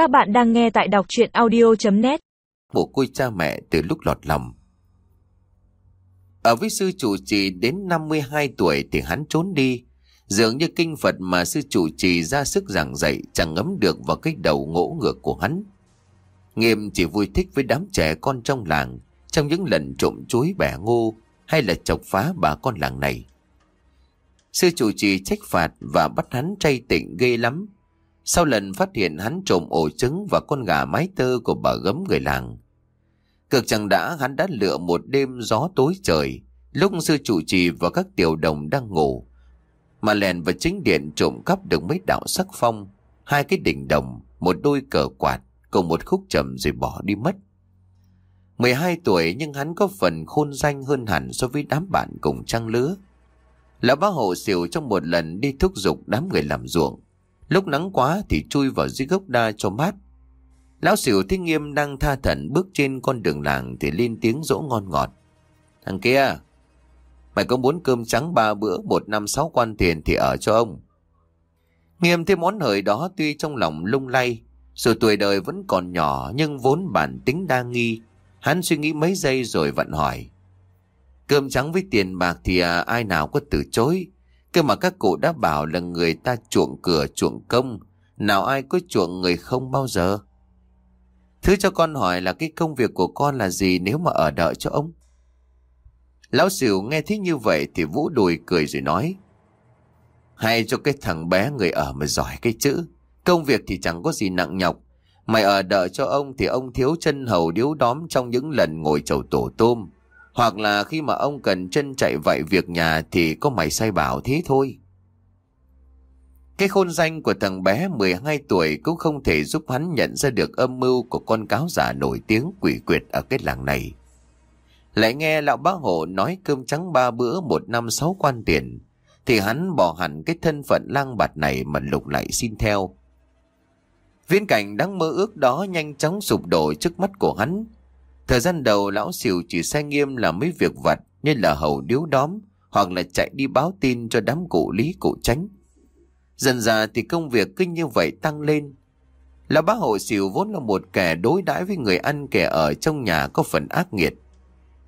Các bạn đang nghe tại đọc chuyện audio.net Mồ côi cha mẹ từ lúc lọt lòng. Ở với sư chủ trì đến 52 tuổi thì hắn trốn đi. Dường như kinh Phật mà sư chủ trì ra sức giảng dạy chẳng ngấm được vào cái đầu ngỗ ngược của hắn. Nghiêm chỉ vui thích với đám trẻ con trong làng, trong những lần trộm chuối bẻ ngô hay là chọc phá bà con làng này. Sư chủ trì trách phạt và bắt hắn trai tịnh ghê lắm. Sau lần phát hiện hắn trộm ổ trứng và con gà mái tơ của bà gấm người làng. Cực chẳng đã hắn đã lựa một đêm gió tối trời, lúc sư chủ trì và các tiểu đồng đang ngủ. Mà lèn vào chính điện trộm cắp được mấy đạo sắc phong, hai cái đỉnh đồng, một đôi cờ quạt, cùng một khúc trầm rồi bỏ đi mất. 12 tuổi nhưng hắn có phần khôn danh hơn hẳn so với đám bạn cùng trang lứa. Lão bá hộ xỉu trong một lần đi thúc giục đám người làm ruộng. Lúc nắng quá thì chui vào dưới gốc đa cho mát. Lão xỉu thấy nghiêm đang tha thẩn bước trên con đường làng thì lên tiếng dỗ ngon ngọt. Thằng kia, mày có muốn cơm trắng ba bữa một năm sáu quan tiền thì ở cho ông. Nghiêm thấy món hời đó tuy trong lòng lung lay, dù tuổi đời vẫn còn nhỏ nhưng vốn bản tính đa nghi. Hắn suy nghĩ mấy giây rồi vặn hỏi. Cơm trắng với tiền bạc thì à, ai nào có từ chối. Cơ mà các cụ đã bảo là người ta chuộng cửa, chuộng công. Nào ai có chuộng người không bao giờ. Thứ cho con hỏi là cái công việc của con là gì nếu mà ở đợi cho ông? Lão xỉu nghe thế như vậy thì vũ đùi cười rồi nói. Hay cho cái thằng bé người ở mà giỏi cái chữ. Công việc thì chẳng có gì nặng nhọc. Mày ở đợi cho ông thì ông thiếu chân hầu điếu đóm trong những lần ngồi chầu tổ tôm. Hoặc là khi mà ông cần chân chạy vậy việc nhà thì có mày sai bảo thế thôi. Cái khôn danh của thằng bé 12 tuổi cũng không thể giúp hắn nhận ra được âm mưu của con cáo giả nổi tiếng quỷ quyệt ở cái làng này. Lại nghe lão bác hộ nói cơm trắng ba bữa một năm sáu quan tiền, thì hắn bỏ hẳn cái thân phận lang bạt này mà lục lại xin theo. Viễn cảnh đáng mơ ước đó nhanh chóng sụp đổ trước mắt của hắn. Thời gian đầu lão xỉu chỉ sai nghiêm là mấy việc vặt như là hầu điếu đóm hoặc là chạy đi báo tin cho đám cụ lý cụ tránh. Dần dà thì công việc cứ như vậy tăng lên. Lão bác hộ xỉu vốn là một kẻ đối đãi với người ăn kẻ ở trong nhà có phần ác nghiệt.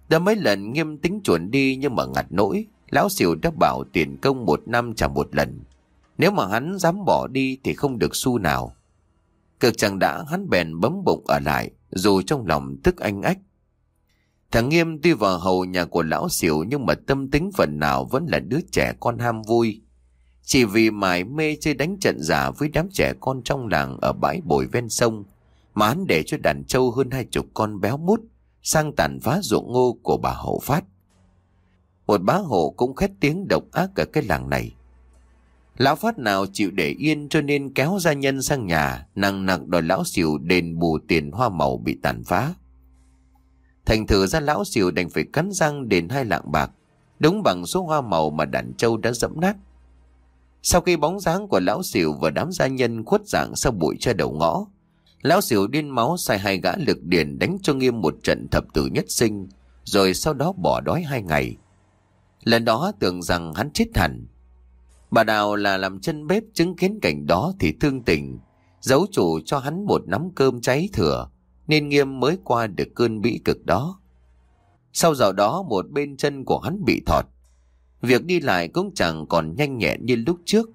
Đã mấy lần nghiêm tính chuẩn đi nhưng mà ngặt nỗi, lão xỉu đã bảo tiền công một năm trả một lần. Nếu mà hắn dám bỏ đi thì không được xu nào. Cực chẳng đã hắn bèn bấm bụng ở lại, dù trong lòng tức anh ách. Thằng Nghiêm tuy vào hầu nhà của lão xỉu nhưng mà tâm tính phần nào vẫn là đứa trẻ con ham vui. Chỉ vì mải mê chơi đánh trận giả với đám trẻ con trong làng ở bãi bồi ven sông, mà hắn để cho đàn trâu hơn hai chục con béo mút sang tàn phá ruộng ngô của bà Hậu Phát. Một bá hộ cũng khét tiếng độc ác ở cái làng này. Lão Phát nào chịu để yên cho nên kéo gia nhân sang nhà, nặng nặng đòi lão xỉu đền bù tiền hoa màu bị tàn phá. Thành thử ra lão xỉu đành phải cắn răng đền hai lạng bạc, đúng bằng số hoa màu mà đàn châu đã dẫm nát. Sau khi bóng dáng của lão xỉu và đám gia nhân khuất dạng sau bụi che đầu ngõ, lão xỉu điên máu sai hai gã lực điền đánh cho nghiêm một trận thập tử nhất sinh, rồi sau đó bỏ đói hai ngày. Lần đó tưởng rằng hắn chết hẳn, Bà Đào là làm chân bếp chứng kiến cảnh đó thì thương tình, giấu chủ cho hắn một nắm cơm cháy thừa, nên nghiêm mới qua được cơn bĩ cực đó. Sau giờ đó một bên chân của hắn bị thọt. Việc đi lại cũng chẳng còn nhanh nhẹn như lúc trước,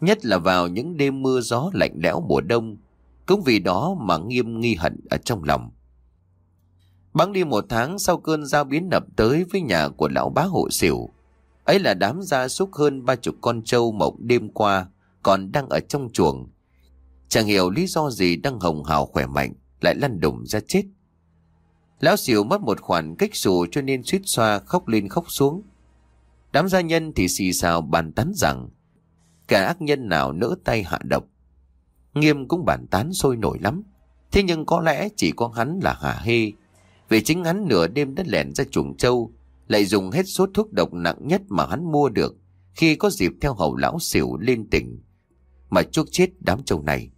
nhất là vào những đêm mưa gió lạnh lẽo mùa đông, cũng vì đó mà nghiêm nghi hận ở trong lòng. Bắn đi một tháng sau cơn giao biến nập tới với nhà của lão bá hộ xỉu, Ấy là đám gia súc hơn ba chục con trâu mộng đêm qua còn đang ở trong chuồng. Chẳng hiểu lý do gì đang hồng hào khỏe mạnh, lại lăn đùng ra chết. Lão xỉu mất một khoản cách xù cho nên suýt xoa khóc lên khóc xuống. Đám gia nhân thì xì xào bàn tán rằng cả ác nhân nào nỡ tay hạ độc. Nghiêm cũng bàn tán sôi nổi lắm. Thế nhưng có lẽ chỉ có hắn là hả hê. Vì chính hắn nửa đêm đã lẻn ra chuồng trâu lại dùng hết số thuốc độc nặng nhất mà hắn mua được khi có dịp theo hầu lão xỉu lên tỉnh mà chuốc chết đám trâu này.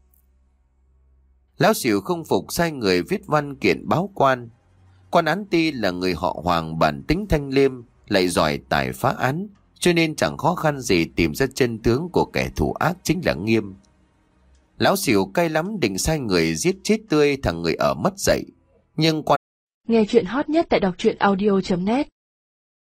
Lão xỉu không phục sai người viết văn kiện báo quan. Quan án ti là người họ hoàng bản tính thanh liêm, lại giỏi tài phá án, cho nên chẳng khó khăn gì tìm ra chân tướng của kẻ thù ác chính là nghiêm. Lão xỉu cay lắm định sai người giết chết tươi thằng người ở mất dậy. Nhưng quan... Nghe chuyện hot nhất tại đọc truyện audio.net